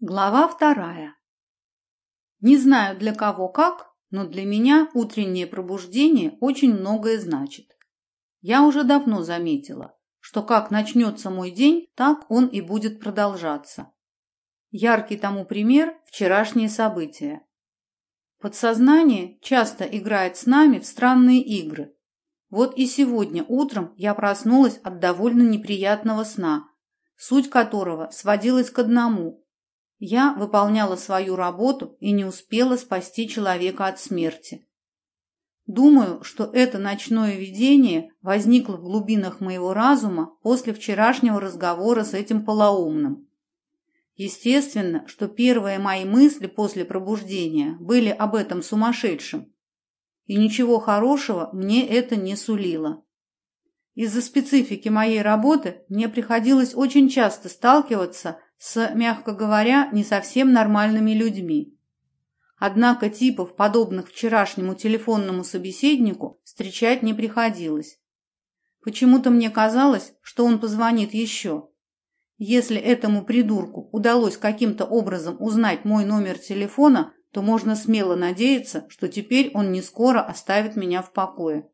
Глава вторая. Не знаю для кого как, но для меня утреннее пробуждение очень многое значит. Я уже давно заметила, что как начнется мой день, так он и будет продолжаться. Яркий тому пример – вчерашние события. Подсознание часто играет с нами в странные игры. Вот и сегодня утром я проснулась от довольно неприятного сна, суть которого сводилась к одному – я выполняла свою работу и не успела спасти человека от смерти. Думаю, что это ночное видение возникло в глубинах моего разума после вчерашнего разговора с этим полоумным. Естественно, что первые мои мысли после пробуждения были об этом сумасшедшем. И ничего хорошего мне это не сулило. Из-за специфики моей работы мне приходилось очень часто сталкиваться с, мягко говоря, не совсем нормальными людьми. Однако типов, подобных вчерашнему телефонному собеседнику, встречать не приходилось. Почему-то мне казалось, что он позвонит еще. Если этому придурку удалось каким-то образом узнать мой номер телефона, то можно смело надеяться, что теперь он не скоро оставит меня в покое.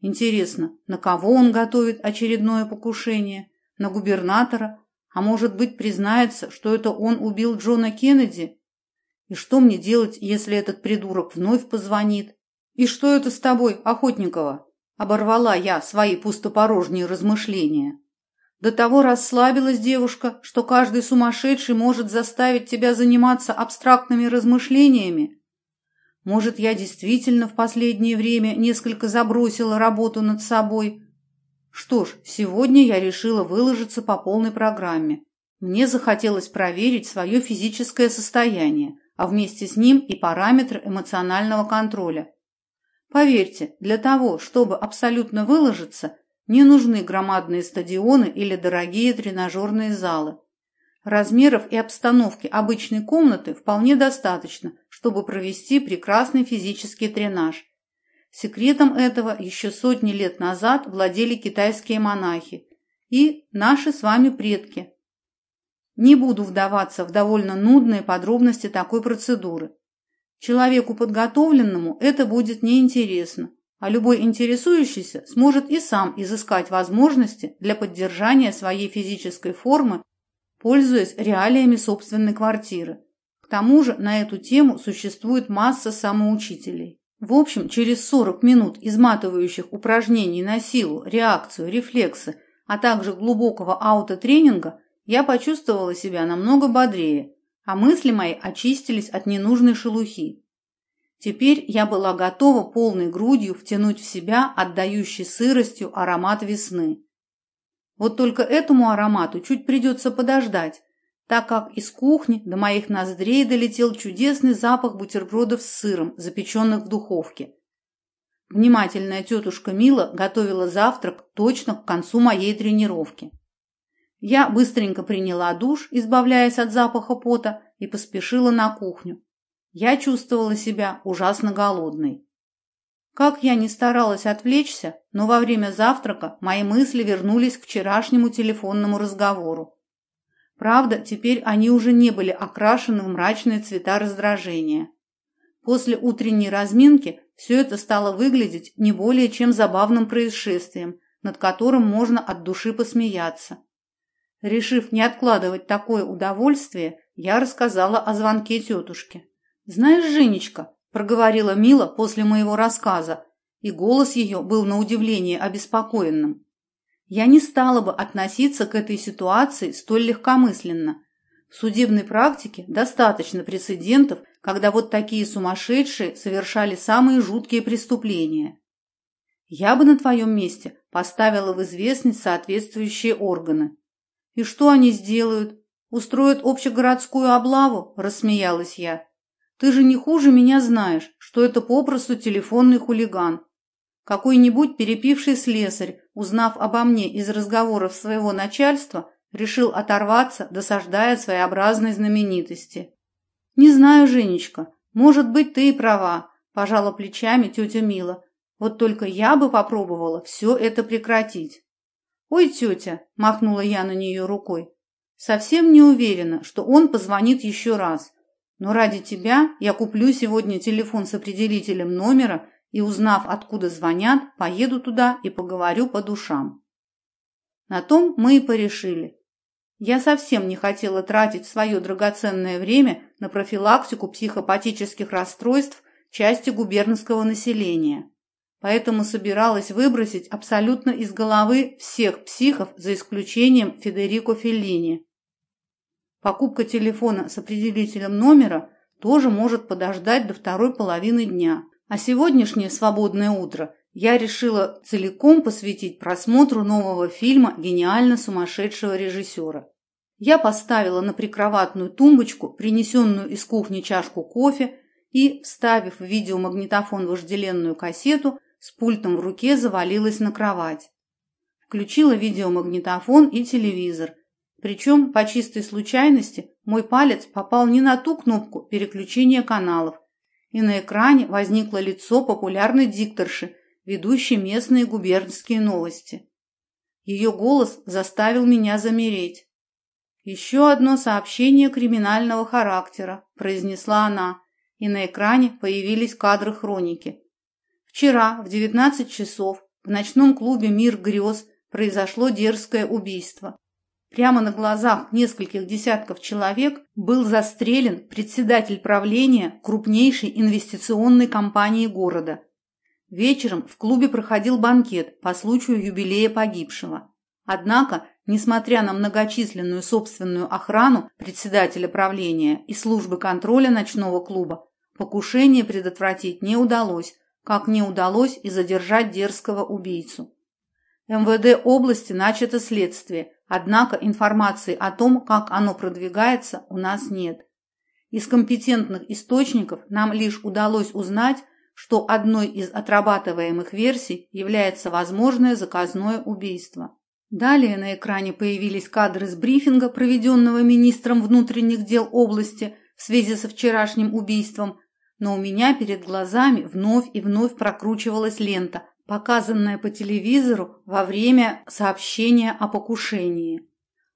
Интересно, на кого он готовит очередное покушение? На губернатора а может быть, признается, что это он убил Джона Кеннеди? И что мне делать, если этот придурок вновь позвонит? И что это с тобой, Охотникова? Оборвала я свои пустопорожние размышления. До того расслабилась девушка, что каждый сумасшедший может заставить тебя заниматься абстрактными размышлениями. Может, я действительно в последнее время несколько забросила работу над собой, что ж, сегодня я решила выложиться по полной программе. Мне захотелось проверить свое физическое состояние, а вместе с ним и параметры эмоционального контроля. Поверьте, для того, чтобы абсолютно выложиться, не нужны громадные стадионы или дорогие тренажерные залы. Размеров и обстановки обычной комнаты вполне достаточно, чтобы провести прекрасный физический тренаж. Секретом этого еще сотни лет назад владели китайские монахи и наши с вами предки. Не буду вдаваться в довольно нудные подробности такой процедуры. Человеку подготовленному это будет неинтересно, а любой интересующийся сможет и сам изыскать возможности для поддержания своей физической формы, пользуясь реалиями собственной квартиры. К тому же на эту тему существует масса самоучителей. В общем, через 40 минут изматывающих упражнений на силу, реакцию, рефлексы, а также глубокого аутотренинга я почувствовала себя намного бодрее, а мысли мои очистились от ненужной шелухи. Теперь я была готова полной грудью втянуть в себя отдающий сыростью аромат весны. Вот только этому аромату чуть придется подождать, так как из кухни до моих ноздрей долетел чудесный запах бутербродов с сыром, запеченных в духовке. Внимательная тетушка Мила готовила завтрак точно к концу моей тренировки. Я быстренько приняла душ, избавляясь от запаха пота, и поспешила на кухню. Я чувствовала себя ужасно голодной. Как я не старалась отвлечься, но во время завтрака мои мысли вернулись к вчерашнему телефонному разговору. Правда, теперь они уже не были окрашены в мрачные цвета раздражения. После утренней разминки все это стало выглядеть не более чем забавным происшествием, над которым можно от души посмеяться. Решив не откладывать такое удовольствие, я рассказала о звонке тетушке. «Знаешь, Женечка», – проговорила Мила после моего рассказа, и голос ее был на удивление обеспокоенным. Я не стала бы относиться к этой ситуации столь легкомысленно. В судебной практике достаточно прецедентов, когда вот такие сумасшедшие совершали самые жуткие преступления. Я бы на твоем месте поставила в известность соответствующие органы. И что они сделают? Устроят общегородскую облаву? Рассмеялась я. Ты же не хуже меня знаешь, что это попросту телефонный хулиган. Какой-нибудь перепивший слесарь, узнав обо мне из разговоров своего начальства, решил оторваться, досаждая своеобразной знаменитости. «Не знаю, Женечка, может быть, ты и права», – пожала плечами тетя Мила. «Вот только я бы попробовала все это прекратить». «Ой, тетя!» – махнула я на нее рукой. Совсем не уверена, что он позвонит еще раз. Но ради тебя я куплю сегодня телефон с определителем номера и, узнав, откуда звонят, поеду туда и поговорю по душам. На том мы и порешили. Я совсем не хотела тратить свое драгоценное время на профилактику психопатических расстройств части губернского населения. Поэтому собиралась выбросить абсолютно из головы всех психов, за исключением Федерико Феллини. Покупка телефона с определителем номера тоже может подождать до второй половины дня. А сегодняшнее свободное утро я решила целиком посвятить просмотру нового фильма гениально сумасшедшего режиссера. Я поставила на прикроватную тумбочку принесенную из кухни чашку кофе и, вставив в видеомагнитофон вожделенную кассету, с пультом в руке завалилась на кровать. Включила видеомагнитофон и телевизор, причем, по чистой случайности, мой палец попал не на ту кнопку переключения каналов, и на экране возникло лицо популярной дикторши, ведущей местные губернские новости. Ее голос заставил меня замереть. «Еще одно сообщение криминального характера», – произнесла она, и на экране появились кадры хроники. Вчера в 19 часов в ночном клубе «Мир грез» произошло дерзкое убийство. Прямо на глазах нескольких десятков человек был застрелен председатель правления крупнейшей инвестиционной компании города. Вечером в клубе проходил банкет по случаю юбилея погибшего. Однако, несмотря на многочисленную собственную охрану председателя правления и службы контроля ночного клуба, покушение предотвратить не удалось, как не удалось и задержать дерзкого убийцу. МВД области начато следствие, однако информации о том, как оно продвигается, у нас нет. Из компетентных источников нам лишь удалось узнать, что одной из отрабатываемых версий является возможное заказное убийство. Далее на экране появились кадры с брифинга, проведенного министром внутренних дел области в связи со вчерашним убийством, но у меня перед глазами вновь и вновь прокручивалась лента, показанная по телевизору во время сообщения о покушении.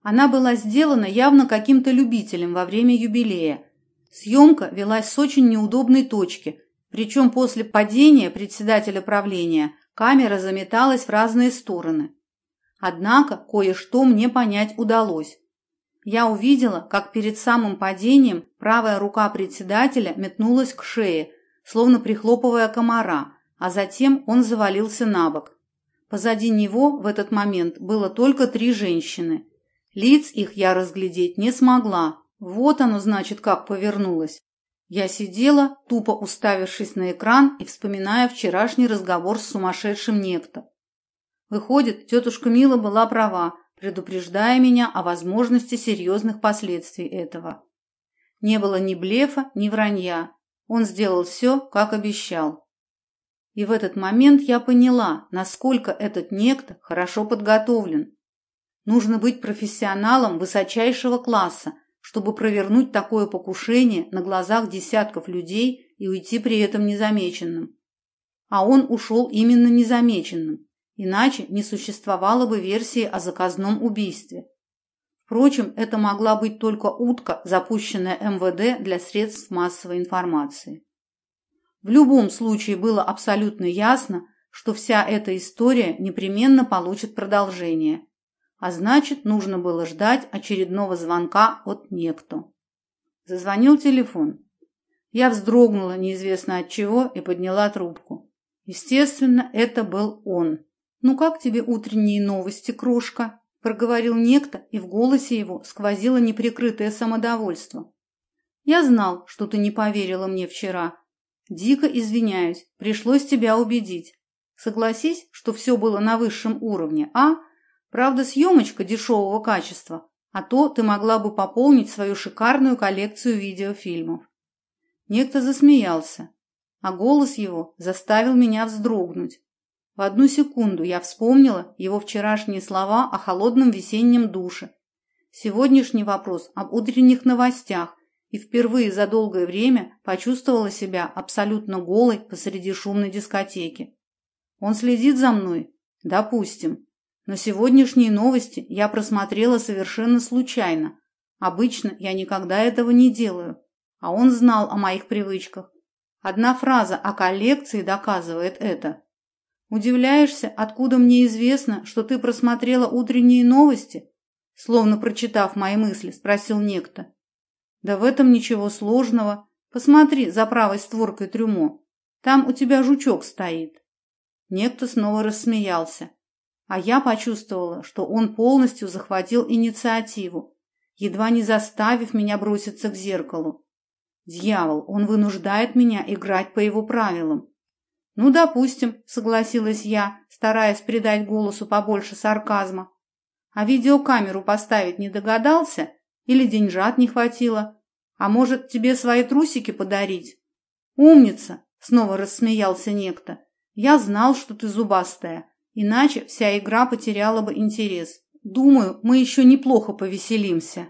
Она была сделана явно каким-то любителем во время юбилея. Съемка велась с очень неудобной точки, причем после падения председателя правления камера заметалась в разные стороны. Однако кое-что мне понять удалось. Я увидела, как перед самым падением правая рука председателя метнулась к шее, словно прихлопывая комара, а затем он завалился на бок. Позади него в этот момент было только три женщины. Лиц их я разглядеть не смогла. Вот оно, значит, как повернулось. Я сидела, тупо уставившись на экран и вспоминая вчерашний разговор с сумасшедшим некто. Выходит, тетушка Мила была права, предупреждая меня о возможности серьезных последствий этого. Не было ни блефа, ни вранья. Он сделал все, как обещал. И в этот момент я поняла, насколько этот некто хорошо подготовлен. Нужно быть профессионалом высочайшего класса, чтобы провернуть такое покушение на глазах десятков людей и уйти при этом незамеченным. А он ушел именно незамеченным, иначе не существовало бы версии о заказном убийстве. Впрочем, это могла быть только утка, запущенная МВД для средств массовой информации. В любом случае было абсолютно ясно, что вся эта история непременно получит продолжение. А значит, нужно было ждать очередного звонка от некто. Зазвонил телефон. Я вздрогнула неизвестно от чего и подняла трубку. Естественно, это был он. «Ну как тебе утренние новости, крошка?» – проговорил некто, и в голосе его сквозило неприкрытое самодовольство. «Я знал, что ты не поверила мне вчера, Дико извиняюсь, пришлось тебя убедить. Согласись, что все было на высшем уровне, а? Правда, съемочка дешевого качества, а то ты могла бы пополнить свою шикарную коллекцию видеофильмов. Некто засмеялся, а голос его заставил меня вздрогнуть. В одну секунду я вспомнила его вчерашние слова о холодном весеннем душе. Сегодняшний вопрос об утренних новостях и впервые за долгое время почувствовала себя абсолютно голой посреди шумной дискотеки. Он следит за мной? Допустим. Но сегодняшние новости я просмотрела совершенно случайно. Обычно я никогда этого не делаю, а он знал о моих привычках. Одна фраза о коллекции доказывает это. Удивляешься, откуда мне известно, что ты просмотрела утренние новости? Словно прочитав мои мысли, спросил некто. Да в этом ничего сложного. Посмотри за правой створкой трюмо. Там у тебя жучок стоит. Некто снова рассмеялся. А я почувствовала, что он полностью захватил инициативу, едва не заставив меня броситься к зеркалу. Дьявол, он вынуждает меня играть по его правилам. Ну, допустим, согласилась я, стараясь придать голосу побольше сарказма. А видеокамеру поставить не догадался? Или деньжат не хватило? А может, тебе свои трусики подарить? Умница, снова рассмеялся некто. Я знал, что ты зубастая, иначе вся игра потеряла бы интерес. Думаю, мы еще неплохо повеселимся.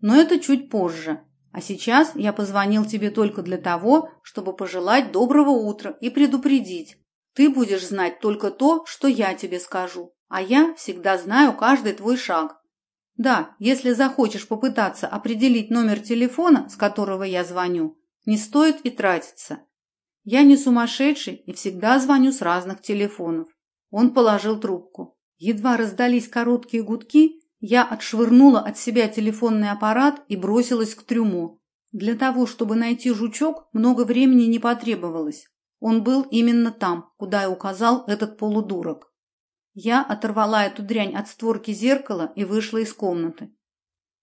Но это чуть позже. А сейчас я позвонил тебе только для того, чтобы пожелать доброго утра и предупредить. Ты будешь знать только то, что я тебе скажу, а я всегда знаю каждый твой шаг. Да, если захочешь попытаться определить номер телефона, с которого я звоню, не стоит и тратиться. Я не сумасшедший и всегда звоню с разных телефонов. Он положил трубку. Едва раздались короткие гудки, я отшвырнула от себя телефонный аппарат и бросилась к трюму. Для того, чтобы найти жучок, много времени не потребовалось. Он был именно там, куда и указал этот полудурок. Я оторвала эту дрянь от створки зеркала и вышла из комнаты.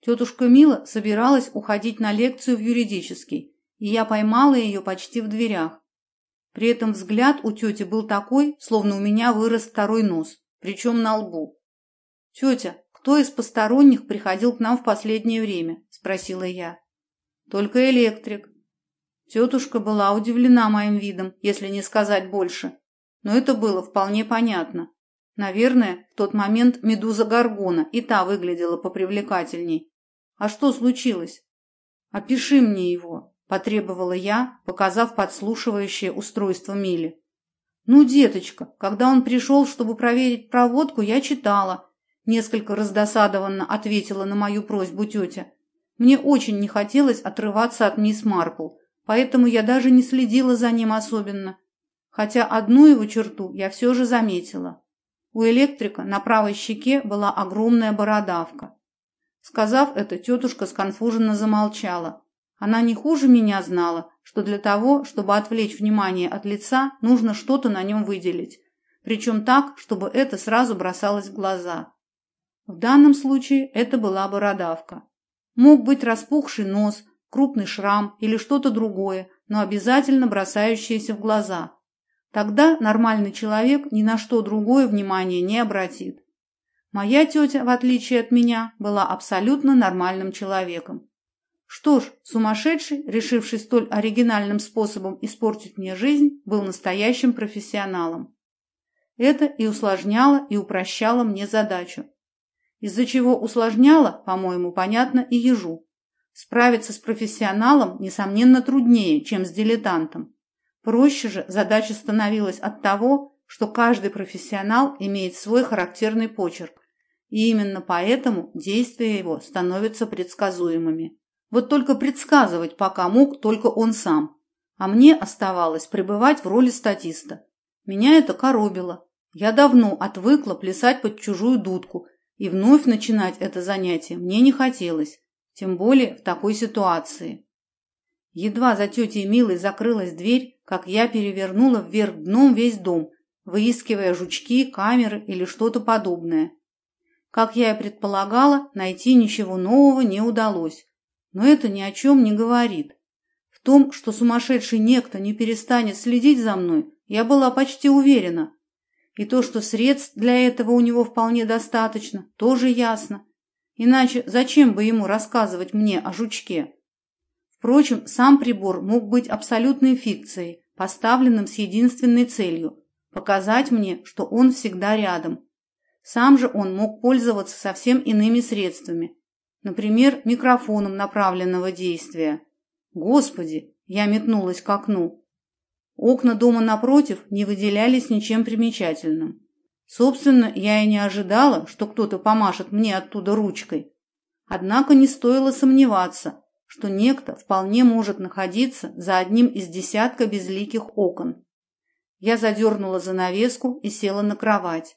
Тетушка Мила собиралась уходить на лекцию в юридический, и я поймала ее почти в дверях. При этом взгляд у тети был такой, словно у меня вырос второй нос, причем на лбу. «Тетя, «Кто из посторонних приходил к нам в последнее время?» – спросила я. «Только электрик». Тетушка была удивлена моим видом, если не сказать больше. Но это было вполне понятно. Наверное, в тот момент медуза Гаргона и та выглядела попривлекательней. А что случилось? Опиши мне его, потребовала я, показав подслушивающее устройство Мили. Ну, деточка, когда он пришел, чтобы проверить проводку, я читала, Несколько раздосадованно ответила на мою просьбу тетя. Мне очень не хотелось отрываться от мисс Марпл, поэтому я даже не следила за ним особенно. Хотя одну его черту я все же заметила. У электрика на правой щеке была огромная бородавка. Сказав это, тетушка сконфуженно замолчала. Она не хуже меня знала, что для того, чтобы отвлечь внимание от лица, нужно что-то на нем выделить. Причем так, чтобы это сразу бросалось в глаза. В данном случае это была бородавка. Мог быть распухший нос, крупный шрам или что-то другое, но обязательно бросающееся в глаза. Тогда нормальный человек ни на что другое внимание не обратит. Моя тетя, в отличие от меня, была абсолютно нормальным человеком. Что ж, сумасшедший, решивший столь оригинальным способом испортить мне жизнь, был настоящим профессионалом. Это и усложняло, и упрощало мне задачу из-за чего усложняло, по-моему, понятно и ежу. Справиться с профессионалом, несомненно, труднее, чем с дилетантом. Проще же задача становилась от того, что каждый профессионал имеет свой характерный почерк, и именно поэтому действия его становятся предсказуемыми. Вот только предсказывать пока мог только он сам, а мне оставалось пребывать в роли статиста. Меня это коробило. Я давно отвыкла плясать под чужую дудку и вновь начинать это занятие мне не хотелось, тем более в такой ситуации. Едва за тетей Милой закрылась дверь, как я перевернула вверх дном весь дом, выискивая жучки, камеры или что-то подобное. Как я и предполагала, найти ничего нового не удалось. Но это ни о чем не говорит. В том, что сумасшедший некто не перестанет следить за мной, я была почти уверена. И то, что средств для этого у него вполне достаточно, тоже ясно. Иначе зачем бы ему рассказывать мне о жучке? Впрочем, сам прибор мог быть абсолютной фикцией, поставленным с единственной целью – показать мне, что он всегда рядом. Сам же он мог пользоваться совсем иными средствами, например, микрофоном направленного действия. Господи, я метнулась к окну. Окна дома напротив не выделялись ничем примечательным. Собственно, я и не ожидала, что кто-то помашет мне оттуда ручкой. Однако не стоило сомневаться, что некто вполне может находиться за одним из десятка безликих окон. Я задернула занавеску и села на кровать.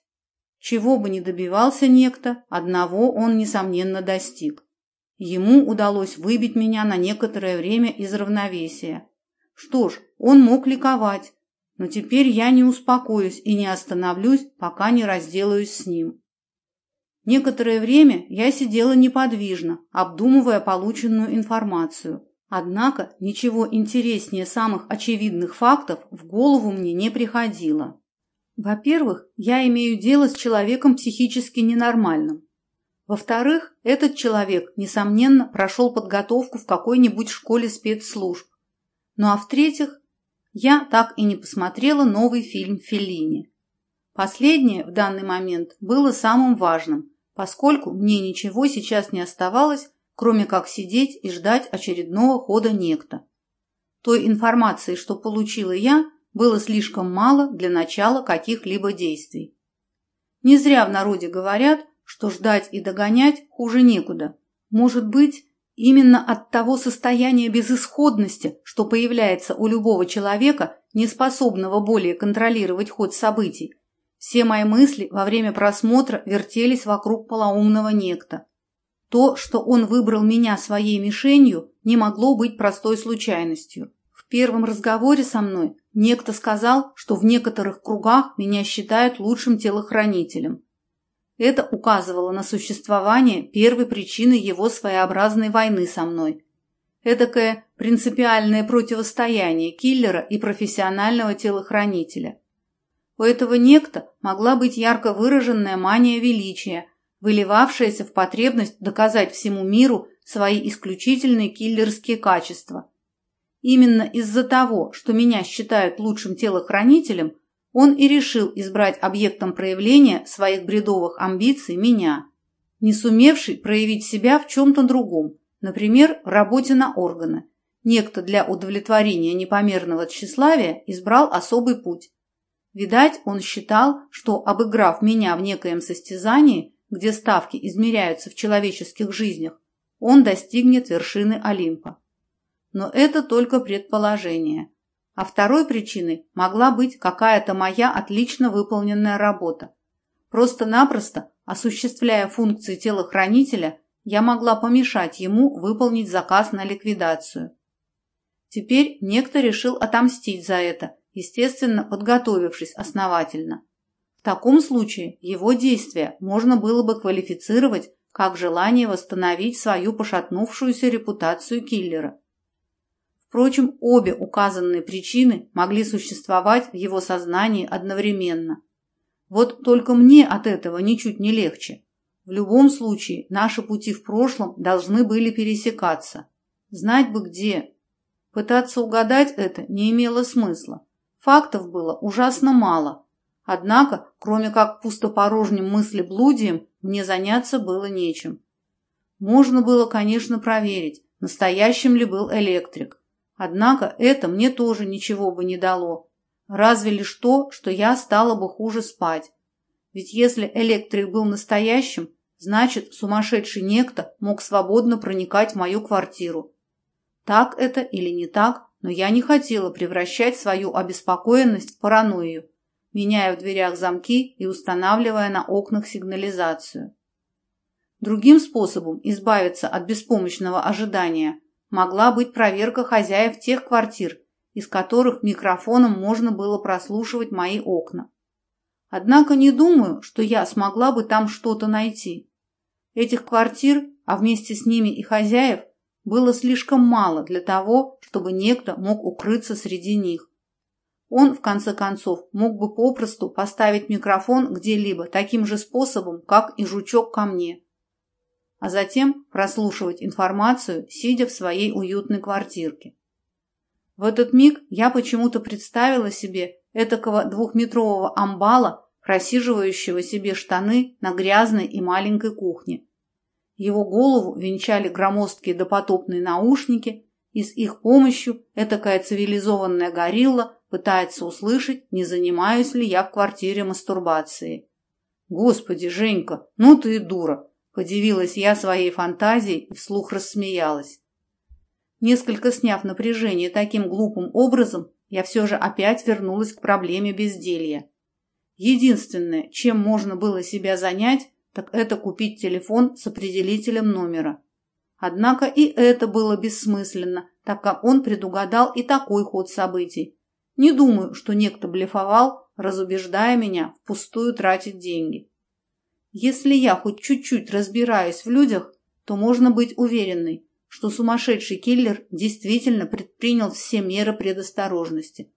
Чего бы ни добивался некто, одного он, несомненно, достиг. Ему удалось выбить меня на некоторое время из равновесия. Что ж, он мог ликовать, но теперь я не успокоюсь и не остановлюсь, пока не разделаюсь с ним. Некоторое время я сидела неподвижно, обдумывая полученную информацию. Однако ничего интереснее самых очевидных фактов в голову мне не приходило. Во-первых, я имею дело с человеком психически ненормальным. Во-вторых, этот человек, несомненно, прошел подготовку в какой-нибудь школе спецслужб. Ну а в-третьих, я так и не посмотрела новый фильм Феллини. Последнее в данный момент было самым важным, поскольку мне ничего сейчас не оставалось, кроме как сидеть и ждать очередного хода некто. Той информации, что получила я, было слишком мало для начала каких-либо действий. Не зря в народе говорят, что ждать и догонять хуже некуда. Может быть, именно от того состояния безысходности, что появляется у любого человека, не способного более контролировать ход событий, все мои мысли во время просмотра вертелись вокруг полоумного некто. То, что он выбрал меня своей мишенью, не могло быть простой случайностью. В первом разговоре со мной некто сказал, что в некоторых кругах меня считают лучшим телохранителем. Это указывало на существование первой причины его своеобразной войны со мной. Эдакое принципиальное противостояние киллера и профессионального телохранителя. У этого некто могла быть ярко выраженная мания величия, выливавшаяся в потребность доказать всему миру свои исключительные киллерские качества. Именно из-за того, что меня считают лучшим телохранителем, он и решил избрать объектом проявления своих бредовых амбиций меня, не сумевший проявить себя в чем-то другом, например, в работе на органы. Некто для удовлетворения непомерного тщеславия избрал особый путь. Видать, он считал, что, обыграв меня в некоем состязании, где ставки измеряются в человеческих жизнях, он достигнет вершины Олимпа. Но это только предположение. А второй причиной могла быть какая-то моя отлично выполненная работа. Просто-напросто, осуществляя функции телохранителя, я могла помешать ему выполнить заказ на ликвидацию. Теперь некто решил отомстить за это, естественно, подготовившись основательно. В таком случае его действия можно было бы квалифицировать как желание восстановить свою пошатнувшуюся репутацию киллера. Впрочем, обе указанные причины могли существовать в его сознании одновременно. Вот только мне от этого ничуть не легче. В любом случае, наши пути в прошлом должны были пересекаться. Знать бы где. Пытаться угадать это не имело смысла. Фактов было ужасно мало. Однако, кроме как пустопорожним мыслеблудием, мне заняться было нечем. Можно было, конечно, проверить, настоящим ли был электрик. Однако это мне тоже ничего бы не дало. Разве лишь то, что я стала бы хуже спать. Ведь если электрик был настоящим, значит, сумасшедший некто мог свободно проникать в мою квартиру. Так это или не так, но я не хотела превращать свою обеспокоенность в паранойю, меняя в дверях замки и устанавливая на окнах сигнализацию. Другим способом избавиться от беспомощного ожидания могла быть проверка хозяев тех квартир, из которых микрофоном можно было прослушивать мои окна. Однако не думаю, что я смогла бы там что-то найти. Этих квартир, а вместе с ними и хозяев, было слишком мало для того, чтобы некто мог укрыться среди них. Он, в конце концов, мог бы попросту поставить микрофон где-либо таким же способом, как и жучок ко мне а затем прослушивать информацию, сидя в своей уютной квартирке. В этот миг я почему-то представила себе этакого двухметрового амбала, просиживающего себе штаны на грязной и маленькой кухне. Его голову венчали громоздкие допотопные наушники, и с их помощью этакая цивилизованная горилла пытается услышать, не занимаюсь ли я в квартире мастурбацией. Господи, Женька, ну ты и дура, подивилась я своей фантазией и вслух рассмеялась. Несколько сняв напряжение таким глупым образом, я все же опять вернулась к проблеме безделья. Единственное, чем можно было себя занять, так это купить телефон с определителем номера. Однако и это было бессмысленно, так как он предугадал и такой ход событий. Не думаю, что некто блефовал, разубеждая меня впустую тратить деньги. Если я хоть чуть-чуть разбираюсь в людях, то можно быть уверенной, что сумасшедший киллер действительно предпринял все меры предосторожности.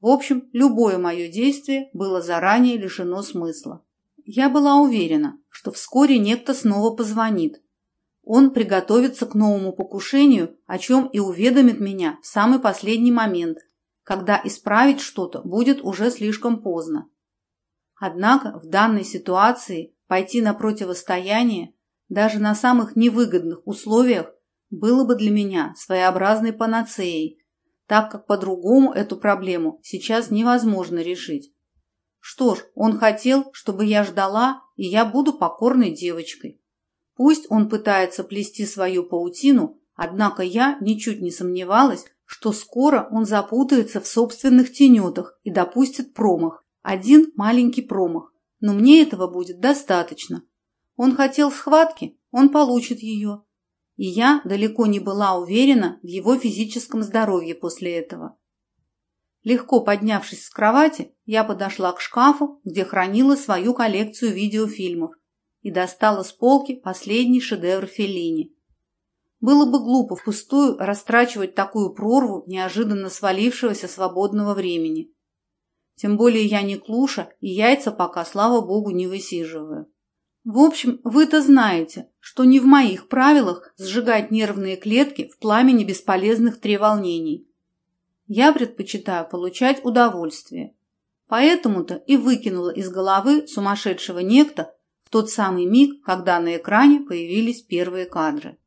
В общем, любое мое действие было заранее лишено смысла. Я была уверена, что вскоре некто снова позвонит. Он приготовится к новому покушению, о чем и уведомит меня в самый последний момент, когда исправить что-то будет уже слишком поздно. Однако в данной ситуации пойти на противостояние даже на самых невыгодных условиях было бы для меня своеобразной панацеей, так как по-другому эту проблему сейчас невозможно решить. Что ж, он хотел, чтобы я ждала, и я буду покорной девочкой. Пусть он пытается плести свою паутину, однако я ничуть не сомневалась, что скоро он запутается в собственных тенетах и допустит промах. Один маленький промах. Но мне этого будет достаточно. Он хотел схватки, он получит ее. И я далеко не была уверена в его физическом здоровье после этого. Легко поднявшись с кровати, я подошла к шкафу, где хранила свою коллекцию видеофильмов и достала с полки последний шедевр Феллини было бы глупо впустую растрачивать такую прорву неожиданно свалившегося свободного времени. Тем более я не клуша и яйца пока, слава богу, не высиживаю. В общем, вы-то знаете, что не в моих правилах сжигать нервные клетки в пламени бесполезных треволнений. Я предпочитаю получать удовольствие. Поэтому-то и выкинула из головы сумасшедшего некто в тот самый миг, когда на экране появились первые кадры.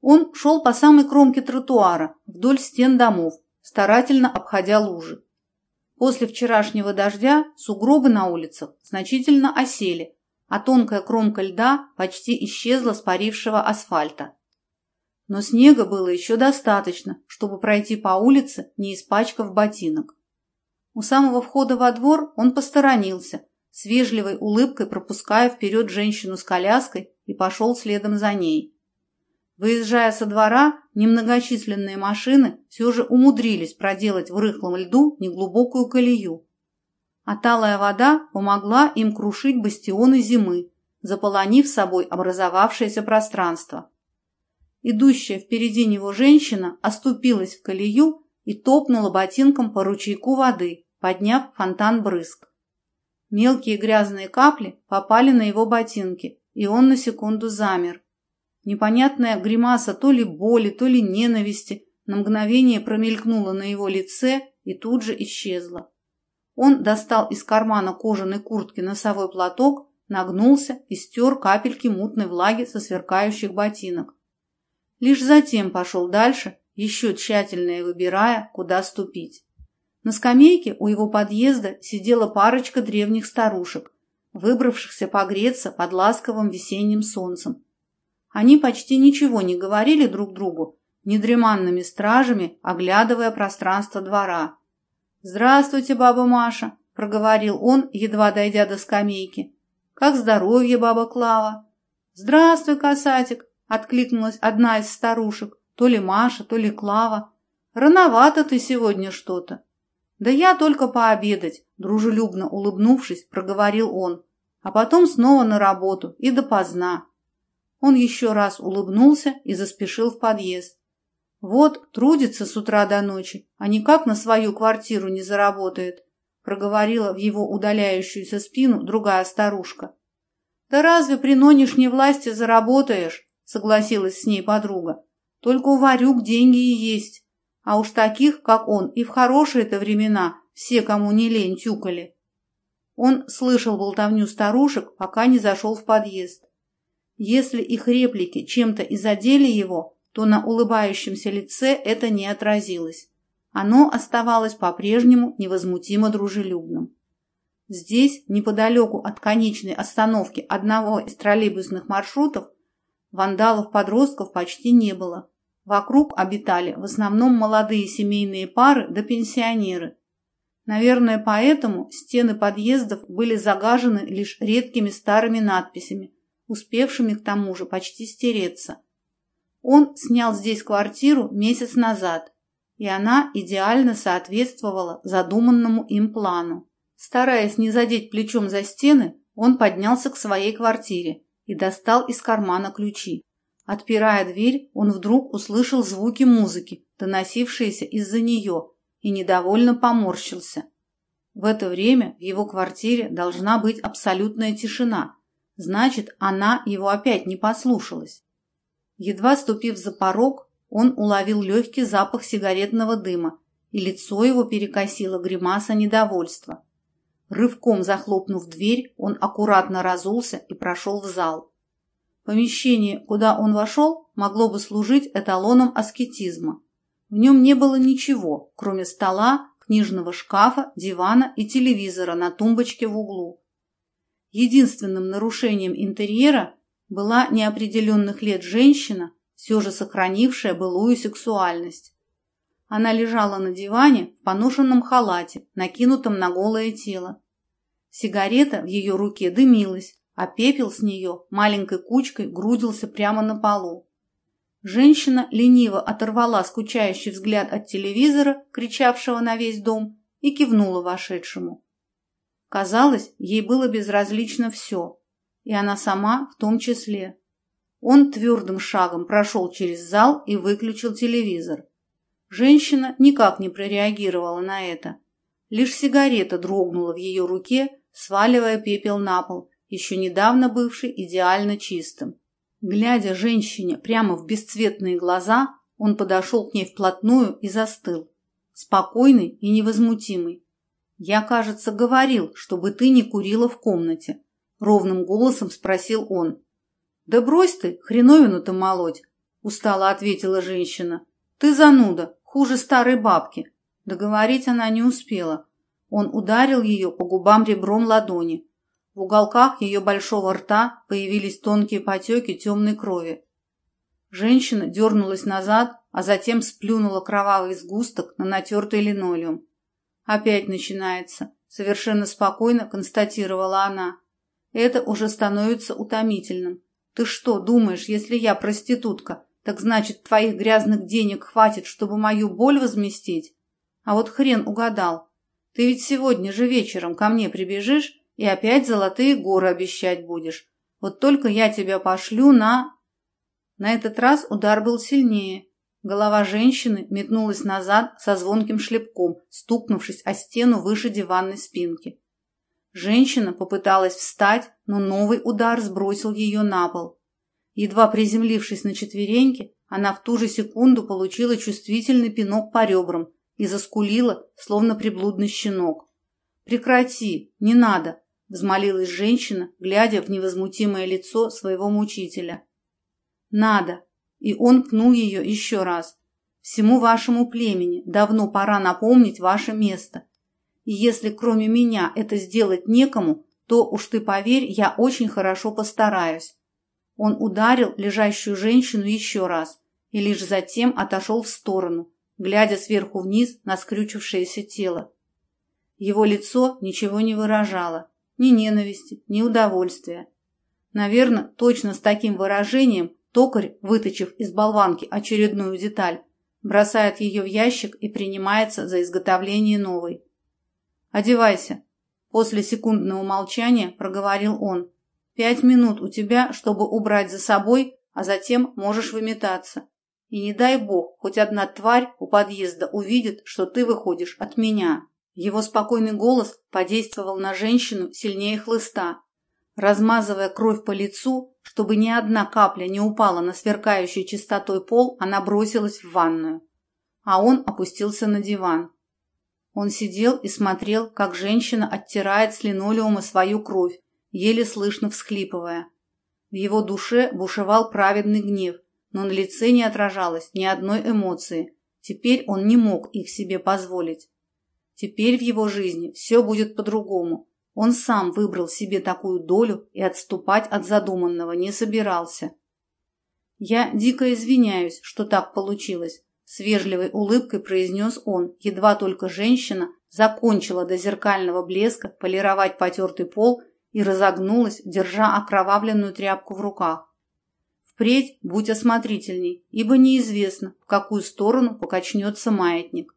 Он шел по самой кромке тротуара, вдоль стен домов, старательно обходя лужи. После вчерашнего дождя сугробы на улицах значительно осели, а тонкая кромка льда почти исчезла с парившего асфальта. Но снега было еще достаточно, чтобы пройти по улице, не испачкав ботинок. У самого входа во двор он посторонился, с вежливой улыбкой пропуская вперед женщину с коляской и пошел следом за ней. Выезжая со двора, немногочисленные машины все же умудрились проделать в рыхлом льду неглубокую колею. А талая вода помогла им крушить бастионы зимы, заполонив собой образовавшееся пространство. Идущая впереди него женщина оступилась в колею и топнула ботинком по ручейку воды, подняв фонтан брызг. Мелкие грязные капли попали на его ботинки, и он на секунду замер. Непонятная гримаса то ли боли, то ли ненависти на мгновение промелькнула на его лице и тут же исчезла. Он достал из кармана кожаной куртки носовой платок, нагнулся и стер капельки мутной влаги со сверкающих ботинок. Лишь затем пошел дальше, еще тщательнее выбирая, куда ступить. На скамейке у его подъезда сидела парочка древних старушек, выбравшихся погреться под ласковым весенним солнцем. Они почти ничего не говорили друг другу, недреманными стражами, оглядывая пространство двора. «Здравствуйте, баба Маша», — проговорил он, едва дойдя до скамейки. «Как здоровье, баба Клава?» «Здравствуй, касатик», — откликнулась одна из старушек, то ли Маша, то ли Клава. «Рановато ты сегодня что-то». «Да я только пообедать», — дружелюбно улыбнувшись, проговорил он. «А потом снова на работу и допоздна. Он еще раз улыбнулся и заспешил в подъезд. Вот, трудится с утра до ночи, а никак на свою квартиру не заработает, проговорила в его удаляющуюся спину другая старушка. Да разве при нынешней власти заработаешь? Согласилась с ней подруга. Только у Варюк деньги и есть. А уж таких, как он, и в хорошие-то времена все, кому не лень, тюкали. Он слышал болтовню старушек, пока не зашел в подъезд. Если их реплики чем-то и задели его, то на улыбающемся лице это не отразилось. Оно оставалось по-прежнему невозмутимо дружелюбным. Здесь, неподалеку от конечной остановки одного из троллейбусных маршрутов, вандалов-подростков почти не было. Вокруг обитали в основном молодые семейные пары да пенсионеры. Наверное, поэтому стены подъездов были загажены лишь редкими старыми надписями, успевшими к тому же почти стереться. Он снял здесь квартиру месяц назад, и она идеально соответствовала задуманному им плану. Стараясь не задеть плечом за стены, он поднялся к своей квартире и достал из кармана ключи. Отпирая дверь, он вдруг услышал звуки музыки, доносившиеся из-за нее, и недовольно поморщился. В это время в его квартире должна быть абсолютная тишина. Значит, она его опять не послушалась. Едва ступив за порог, он уловил легкий запах сигаретного дыма, и лицо его перекосило гримаса недовольства. Рывком захлопнув дверь, он аккуратно разулся и прошел в зал. Помещение, куда он вошел, могло бы служить эталоном аскетизма. В нем не было ничего, кроме стола, книжного шкафа, дивана и телевизора на тумбочке в углу. Единственным нарушением интерьера была неопределенных лет женщина, все же сохранившая былую сексуальность. Она лежала на диване в поношенном халате, накинутом на голое тело. Сигарета в ее руке дымилась, а пепел с нее маленькой кучкой грудился прямо на полу. Женщина лениво оторвала скучающий взгляд от телевизора, кричавшего на весь дом, и кивнула вошедшему. Казалось, ей было безразлично все, и она сама в том числе. Он твердым шагом прошел через зал и выключил телевизор. Женщина никак не прореагировала на это. Лишь сигарета дрогнула в ее руке, сваливая пепел на пол, еще недавно бывший идеально чистым. Глядя женщине прямо в бесцветные глаза, он подошел к ней вплотную и застыл. Спокойный и невозмутимый. «Я, кажется, говорил, чтобы ты не курила в комнате», — ровным голосом спросил он. «Да брось ты, хреновину-то молоть», — устало ответила женщина. «Ты зануда, хуже старой бабки». Договорить она не успела. Он ударил ее по губам ребром ладони. В уголках ее большого рта появились тонкие потеки темной крови. Женщина дернулась назад, а затем сплюнула кровавый сгусток на натертый линолеум. «Опять начинается», — совершенно спокойно констатировала она. «Это уже становится утомительным. Ты что, думаешь, если я проститутка, так значит, твоих грязных денег хватит, чтобы мою боль возместить? А вот хрен угадал. Ты ведь сегодня же вечером ко мне прибежишь и опять золотые горы обещать будешь. Вот только я тебя пошлю на...» На этот раз удар был сильнее. Голова женщины метнулась назад со звонким шлепком, стукнувшись о стену выше диванной спинки. Женщина попыталась встать, но новый удар сбросил ее на пол. Едва приземлившись на четвереньки, она в ту же секунду получила чувствительный пинок по ребрам и заскулила, словно приблудный щенок. «Прекрати, не надо!» — взмолилась женщина, глядя в невозмутимое лицо своего мучителя. «Надо!» И он пнул ее еще раз. «Всему вашему племени давно пора напомнить ваше место. И если кроме меня это сделать некому, то уж ты поверь, я очень хорошо постараюсь». Он ударил лежащую женщину еще раз и лишь затем отошел в сторону, глядя сверху вниз на скрючившееся тело. Его лицо ничего не выражало, ни ненависти, ни удовольствия. Наверное, точно с таким выражением токарь, вытащив из болванки очередную деталь, бросает ее в ящик и принимается за изготовление новой. «Одевайся», — после секундного молчания проговорил он. «Пять минут у тебя, чтобы убрать за собой, а затем можешь выметаться. И не дай бог, хоть одна тварь у подъезда увидит, что ты выходишь от меня». Его спокойный голос подействовал на женщину сильнее хлыста. Размазывая кровь по лицу, чтобы ни одна капля не упала на сверкающий чистотой пол, она бросилась в ванную. А он опустился на диван. Он сидел и смотрел, как женщина оттирает с линолеума свою кровь, еле слышно всхлипывая. В его душе бушевал праведный гнев, но на лице не отражалось ни одной эмоции. Теперь он не мог их себе позволить. Теперь в его жизни все будет по-другому. Он сам выбрал себе такую долю и отступать от задуманного не собирался. «Я дико извиняюсь, что так получилось», — с вежливой улыбкой произнес он, едва только женщина закончила до зеркального блеска полировать потертый пол и разогнулась, держа окровавленную тряпку в руках. «Впредь будь осмотрительней, ибо неизвестно, в какую сторону покачнется маятник.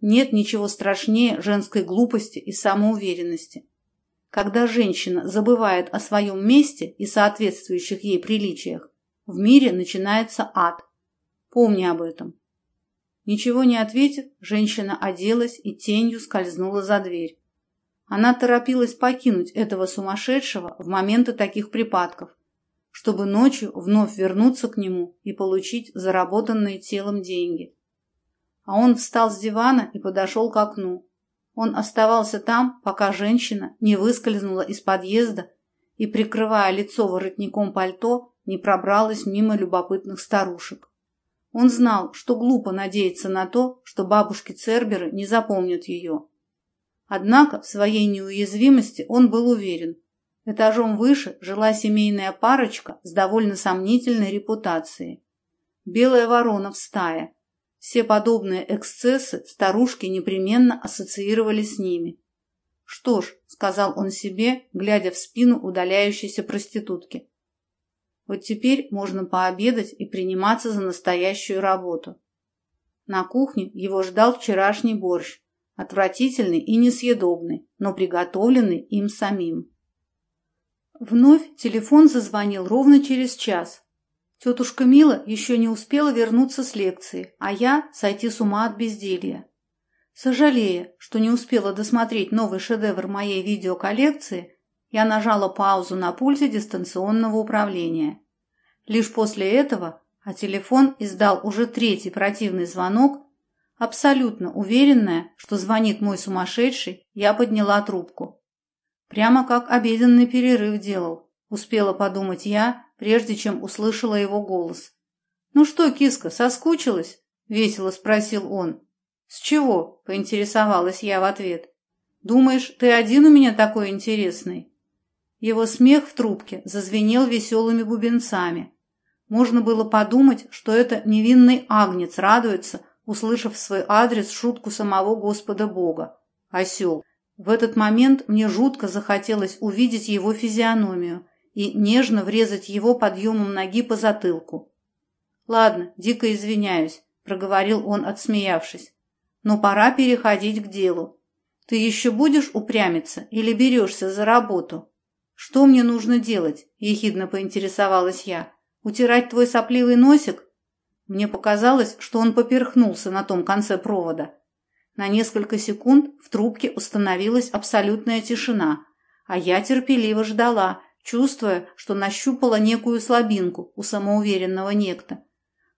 Нет ничего страшнее женской глупости и самоуверенности. Когда женщина забывает о своем месте и соответствующих ей приличиях, в мире начинается ад. Помни об этом. Ничего не ответив, женщина оделась и тенью скользнула за дверь. Она торопилась покинуть этого сумасшедшего в моменты таких припадков, чтобы ночью вновь вернуться к нему и получить заработанные телом деньги. А он встал с дивана и подошел к окну. Он оставался там, пока женщина не выскользнула из подъезда и, прикрывая лицо воротником пальто, не пробралась мимо любопытных старушек. Он знал, что глупо надеяться на то, что бабушки Церберы не запомнят ее. Однако в своей неуязвимости он был уверен. Этажом выше жила семейная парочка с довольно сомнительной репутацией. Белая ворона в стае. Все подобные эксцессы старушки непременно ассоциировали с ними. «Что ж», — сказал он себе, глядя в спину удаляющейся проститутки, вот теперь можно пообедать и приниматься за настоящую работу. На кухне его ждал вчерашний борщ, отвратительный и несъедобный, но приготовленный им самим. Вновь телефон зазвонил ровно через час. Тетушка Мила еще не успела вернуться с лекции, а я сойти с ума от безделья. Сожалея, что не успела досмотреть новый шедевр моей видеоколлекции, я нажала паузу на пульте дистанционного управления. Лишь после этого, а телефон издал уже третий противный звонок, абсолютно уверенная, что звонит мой сумасшедший, я подняла трубку. Прямо как обеденный перерыв делал, успела подумать я, прежде чем услышала его голос. «Ну что, киска, соскучилась?» — весело спросил он. «С чего?» — поинтересовалась я в ответ. «Думаешь, ты один у меня такой интересный?» Его смех в трубке зазвенел веселыми бубенцами. Можно было подумать, что это невинный агнец радуется, услышав в свой адрес шутку самого Господа Бога. Осел. В этот момент мне жутко захотелось увидеть его физиономию и нежно врезать его подъемом ноги по затылку. «Ладно, дико извиняюсь», — проговорил он, отсмеявшись. «Но пора переходить к делу. Ты еще будешь упрямиться или берешься за работу?» «Что мне нужно делать?» – ехидно поинтересовалась я. «Утирать твой сопливый носик?» Мне показалось, что он поперхнулся на том конце провода. На несколько секунд в трубке установилась абсолютная тишина, а я терпеливо ждала, чувствуя, что нащупала некую слабинку у самоуверенного некто.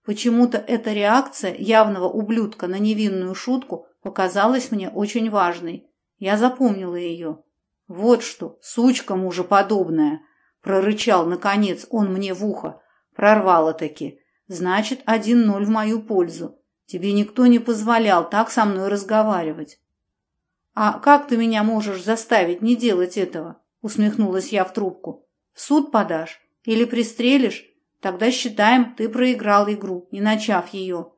Почему-то эта реакция явного ублюдка на невинную шутку показалась мне очень важной. Я запомнила ее. «Вот что, сучка мужеподобная!» — прорычал, наконец, он мне в ухо. Прорвало-таки. «Значит, один ноль в мою пользу. Тебе никто не позволял так со мной разговаривать». «А как ты меня можешь заставить не делать этого?» — усмехнулась я в трубку. «В суд подашь? Или пристрелишь? Тогда считаем, ты проиграл игру, не начав ее».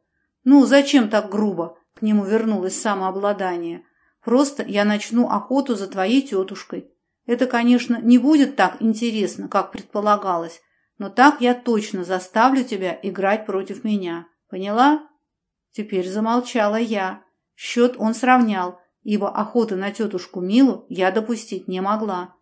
«Ну, зачем так грубо?» — к нему вернулось самообладание. Просто я начну охоту за твоей тетушкой. Это, конечно, не будет так интересно, как предполагалось, но так я точно заставлю тебя играть против меня. Поняла? Теперь замолчала я. Счет он сравнял, ибо охоты на тетушку Милу я допустить не могла.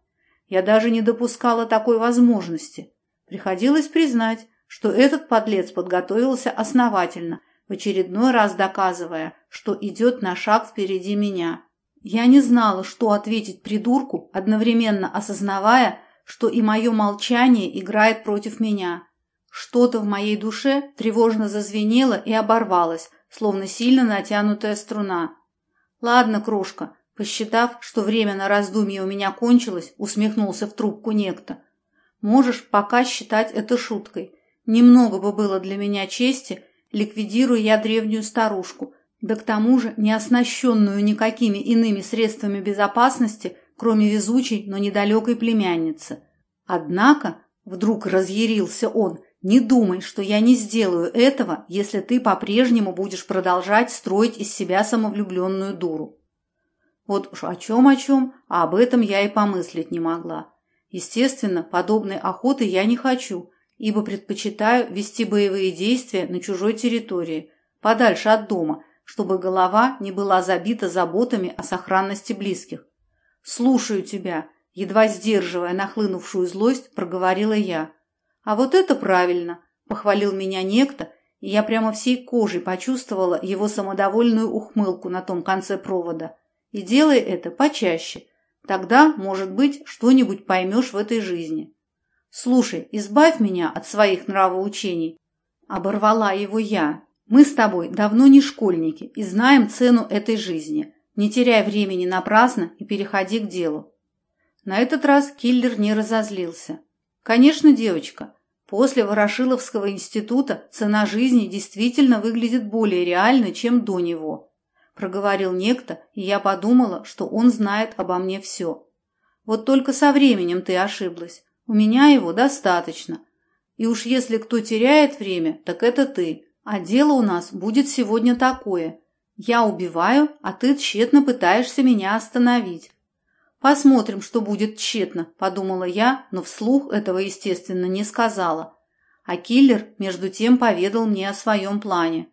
Я даже не допускала такой возможности. Приходилось признать, что этот подлец подготовился основательно, в очередной раз доказывая, что идет на шаг впереди меня. Я не знала, что ответить придурку, одновременно осознавая, что и мое молчание играет против меня. Что-то в моей душе тревожно зазвенело и оборвалось, словно сильно натянутая струна. «Ладно, крошка», посчитав, что время на раздумье у меня кончилось, усмехнулся в трубку некто. «Можешь пока считать это шуткой. Немного бы было для меня чести, ликвидируя я древнюю старушку, да к тому же не оснащенную никакими иными средствами безопасности, кроме везучей, но недалекой племянницы. Однако, вдруг разъярился он, не думай, что я не сделаю этого, если ты по-прежнему будешь продолжать строить из себя самовлюбленную дуру. Вот уж о чем о чем, а об этом я и помыслить не могла. Естественно, подобной охоты я не хочу, ибо предпочитаю вести боевые действия на чужой территории, подальше от дома, чтобы голова не была забита заботами о сохранности близких. «Слушаю тебя», — едва сдерживая нахлынувшую злость, проговорила я. «А вот это правильно», — похвалил меня некто, и я прямо всей кожей почувствовала его самодовольную ухмылку на том конце провода. «И делай это почаще. Тогда, может быть, что-нибудь поймешь в этой жизни». «Слушай, избавь меня от своих нравоучений», — оборвала его я. Мы с тобой давно не школьники и знаем цену этой жизни. Не теряй времени напрасно и переходи к делу. На этот раз киллер не разозлился. Конечно, девочка, после Ворошиловского института цена жизни действительно выглядит более реальной, чем до него. Проговорил некто, и я подумала, что он знает обо мне все. Вот только со временем ты ошиблась. У меня его достаточно. И уж если кто теряет время, так это ты. А дело у нас будет сегодня такое. Я убиваю, а ты тщетно пытаешься меня остановить. Посмотрим, что будет тщетно, подумала я, но вслух этого, естественно, не сказала. А киллер, между тем, поведал мне о своем плане.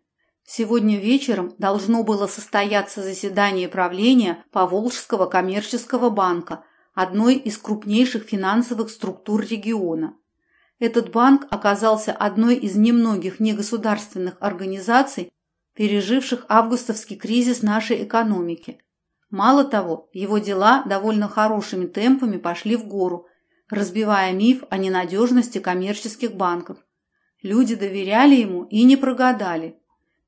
Сегодня вечером должно было состояться заседание правления Поволжского коммерческого банка, одной из крупнейших финансовых структур региона. Этот банк оказался одной из немногих негосударственных организаций, переживших августовский кризис нашей экономики. Мало того, его дела довольно хорошими темпами пошли в гору, разбивая миф о ненадежности коммерческих банков. Люди доверяли ему и не прогадали.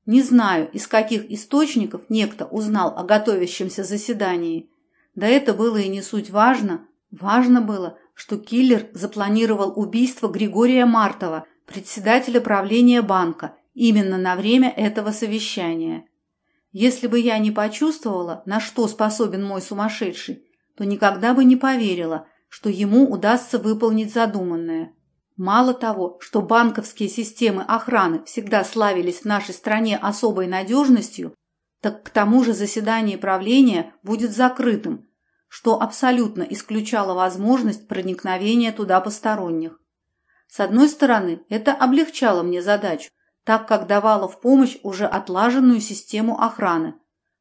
Не знаю, из каких источников некто узнал о готовящемся заседании. Да это было и не суть важно. Важно было, что киллер запланировал убийство Григория Мартова, председателя правления банка, именно на время этого совещания. Если бы я не почувствовала, на что способен мой сумасшедший, то никогда бы не поверила, что ему удастся выполнить задуманное. Мало того, что банковские системы охраны всегда славились в нашей стране особой надежностью, так к тому же заседание правления будет закрытым, что абсолютно исключало возможность проникновения туда посторонних. С одной стороны, это облегчало мне задачу, так как давало в помощь уже отлаженную систему охраны,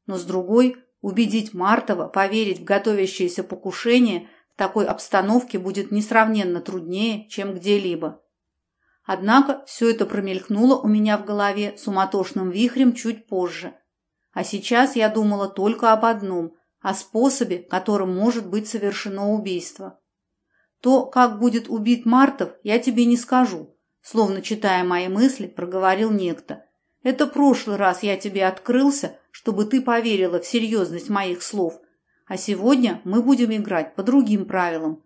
но с другой, убедить Мартова поверить в готовящееся покушение в такой обстановке будет несравненно труднее, чем где-либо. Однако все это промелькнуло у меня в голове суматошным вихрем чуть позже. А сейчас я думала только об одном – о способе, которым может быть совершено убийство. То, как будет убит Мартов, я тебе не скажу, словно читая мои мысли, проговорил некто. Это прошлый раз я тебе открылся, чтобы ты поверила в серьезность моих слов, а сегодня мы будем играть по другим правилам.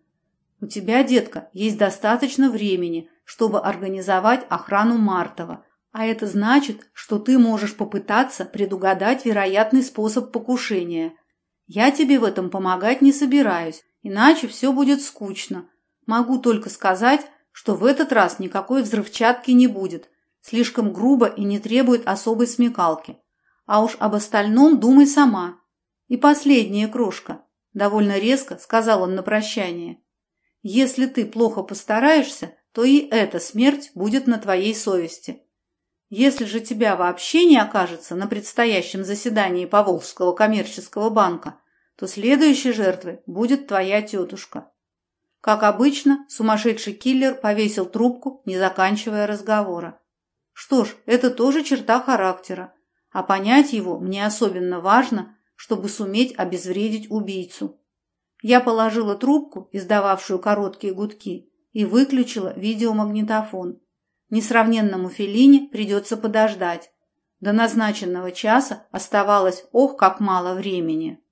У тебя, детка, есть достаточно времени, чтобы организовать охрану Мартова, а это значит, что ты можешь попытаться предугадать вероятный способ покушения – я тебе в этом помогать не собираюсь, иначе все будет скучно. Могу только сказать, что в этот раз никакой взрывчатки не будет. Слишком грубо и не требует особой смекалки. А уж об остальном думай сама. И последняя крошка. Довольно резко сказал он на прощание. Если ты плохо постараешься, то и эта смерть будет на твоей совести. Если же тебя вообще не окажется на предстоящем заседании Поволжского коммерческого банка, то следующей жертвой будет твоя тетушка. Как обычно, сумасшедший киллер повесил трубку, не заканчивая разговора. Что ж, это тоже черта характера, а понять его мне особенно важно, чтобы суметь обезвредить убийцу. Я положила трубку, издававшую короткие гудки, и выключила видеомагнитофон. Несравненному Феллине придется подождать. До назначенного часа оставалось ох, как мало времени.